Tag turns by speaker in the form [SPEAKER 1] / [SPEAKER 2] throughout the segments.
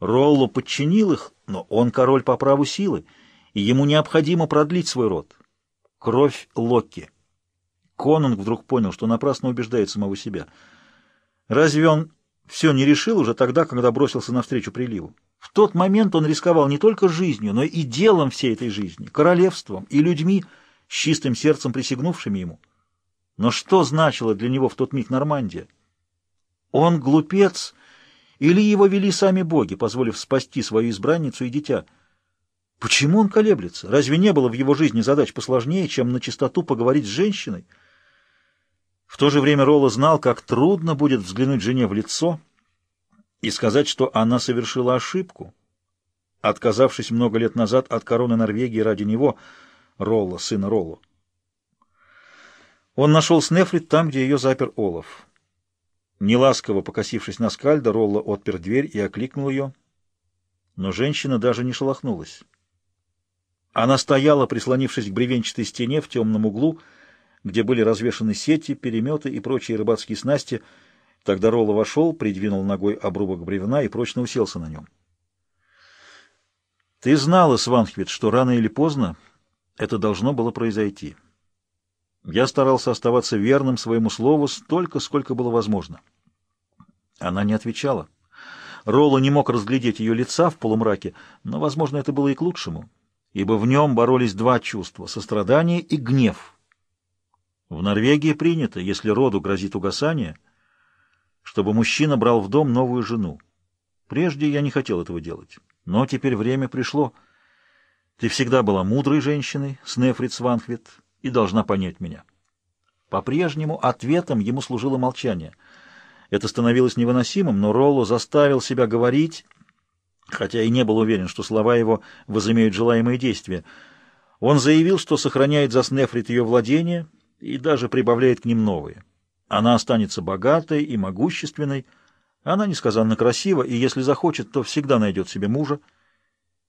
[SPEAKER 1] Ролло подчинил их, но он король по праву силы, и ему необходимо продлить свой род. Кровь Локи. Конунг вдруг понял, что напрасно убеждает самого себя. Разве он все не решил уже тогда, когда бросился навстречу приливу? В тот момент он рисковал не только жизнью, но и делом всей этой жизни, королевством и людьми, с чистым сердцем присягнувшими ему. Но что значило для него в тот миг Нормандия? Он глупец, или его вели сами боги, позволив спасти свою избранницу и дитя? Почему он колеблется? Разве не было в его жизни задач посложнее, чем на чистоту поговорить с женщиной? В то же время Ролла знал, как трудно будет взглянуть жене в лицо и сказать, что она совершила ошибку, отказавшись много лет назад от короны Норвегии ради него, Ролла, сына Роллу. Он нашел Снефрит там, где ее запер Олаф. Неласково покосившись на скальда, Ролла отпер дверь и окликнул ее, но женщина даже не шелохнулась. Она стояла, прислонившись к бревенчатой стене в темном углу, где были развешаны сети, переметы и прочие рыбацкие снасти. Тогда Ролла вошел, придвинул ногой обрубок бревна и прочно уселся на нем. «Ты знала, Сванхвит, что рано или поздно это должно было произойти». Я старался оставаться верным своему слову столько, сколько было возможно. Она не отвечала. Ролло не мог разглядеть ее лица в полумраке, но, возможно, это было и к лучшему, ибо в нем боролись два чувства — сострадание и гнев. В Норвегии принято, если роду грозит угасание, чтобы мужчина брал в дом новую жену. Прежде я не хотел этого делать, но теперь время пришло. Ты всегда была мудрой женщиной, Снефрит Сванхвит, и должна понять меня. По-прежнему ответом ему служило молчание. Это становилось невыносимым, но Ролло заставил себя говорить, хотя и не был уверен, что слова его возымеют желаемые действия. Он заявил, что сохраняет за Снефрит ее владение и даже прибавляет к ним новые. Она останется богатой и могущественной, она несказанно красива, и если захочет, то всегда найдет себе мужа.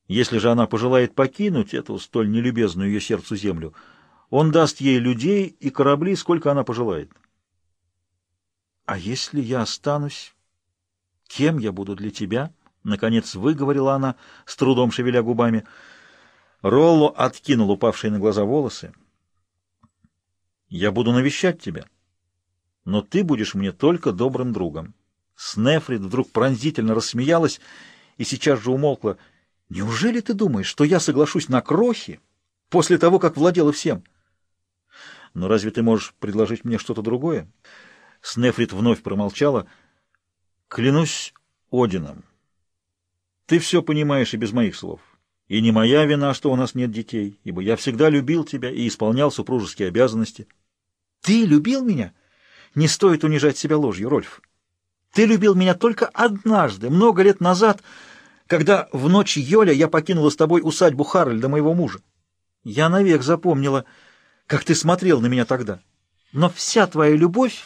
[SPEAKER 1] Если же она пожелает покинуть эту столь нелюбезную ее сердцу землю — он даст ей людей и корабли, сколько она пожелает. «А если я останусь, кем я буду для тебя?» — наконец выговорила она, с трудом шевеля губами. Ролло откинул упавшие на глаза волосы. «Я буду навещать тебя, но ты будешь мне только добрым другом». Снефрит вдруг пронзительно рассмеялась и сейчас же умолкла. «Неужели ты думаешь, что я соглашусь на крохи после того, как владела всем?» Но разве ты можешь предложить мне что-то другое? Снефрит вновь промолчала. Клянусь Одином. Ты все понимаешь и без моих слов. И не моя вина, что у нас нет детей, ибо я всегда любил тебя и исполнял супружеские обязанности. Ты любил меня? Не стоит унижать себя ложью, Рольф. Ты любил меня только однажды, много лет назад, когда в ночь Йоля я покинула с тобой усадьбу Харальда, моего мужа. Я навек запомнила как ты смотрел на меня тогда. Но вся твоя любовь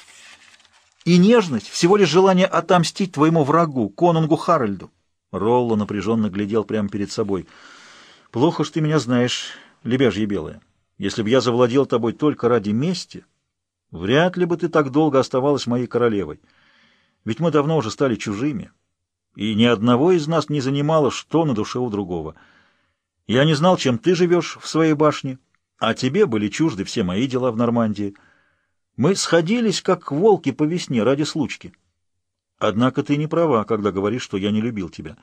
[SPEAKER 1] и нежность — всего лишь желание отомстить твоему врагу, конунгу Харальду. Ролло напряженно глядел прямо перед собой. «Плохо, что ты меня знаешь, лебяжье белое. Если бы я завладел тобой только ради мести, вряд ли бы ты так долго оставалась моей королевой. Ведь мы давно уже стали чужими, и ни одного из нас не занимало, что на душе у другого. Я не знал, чем ты живешь в своей башне». А тебе были чужды все мои дела в Нормандии. Мы сходились, как волки по весне, ради случки. Однако ты не права, когда говоришь, что я не любил тебя.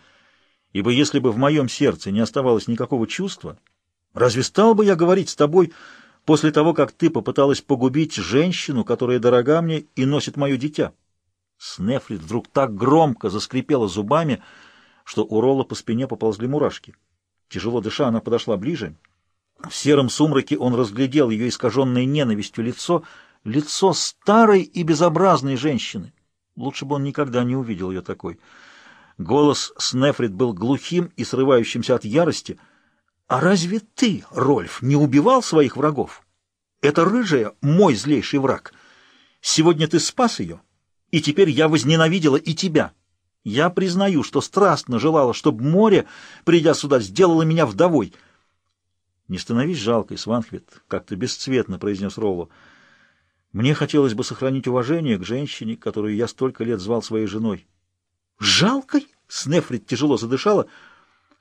[SPEAKER 1] Ибо если бы в моем сердце не оставалось никакого чувства, разве стал бы я говорить с тобой после того, как ты попыталась погубить женщину, которая дорога мне и носит мое дитя? Снефрит вдруг так громко заскрипела зубами, что у Ролла по спине поползли мурашки. Тяжело дыша, она подошла ближе — в сером сумраке он разглядел ее искаженное ненавистью лицо, лицо старой и безобразной женщины. Лучше бы он никогда не увидел ее такой. Голос Снефрит был глухим и срывающимся от ярости. «А разве ты, Рольф, не убивал своих врагов? Это рыжая — мой злейший враг. Сегодня ты спас ее, и теперь я возненавидела и тебя. Я признаю, что страстно желала, чтобы море, придя сюда, сделало меня вдовой». «Не становись жалкой, Сванхвит», — как-то бесцветно произнес Ролло. «Мне хотелось бы сохранить уважение к женщине, которую я столько лет звал своей женой». «Жалкой?» Снефрит тяжело задышала.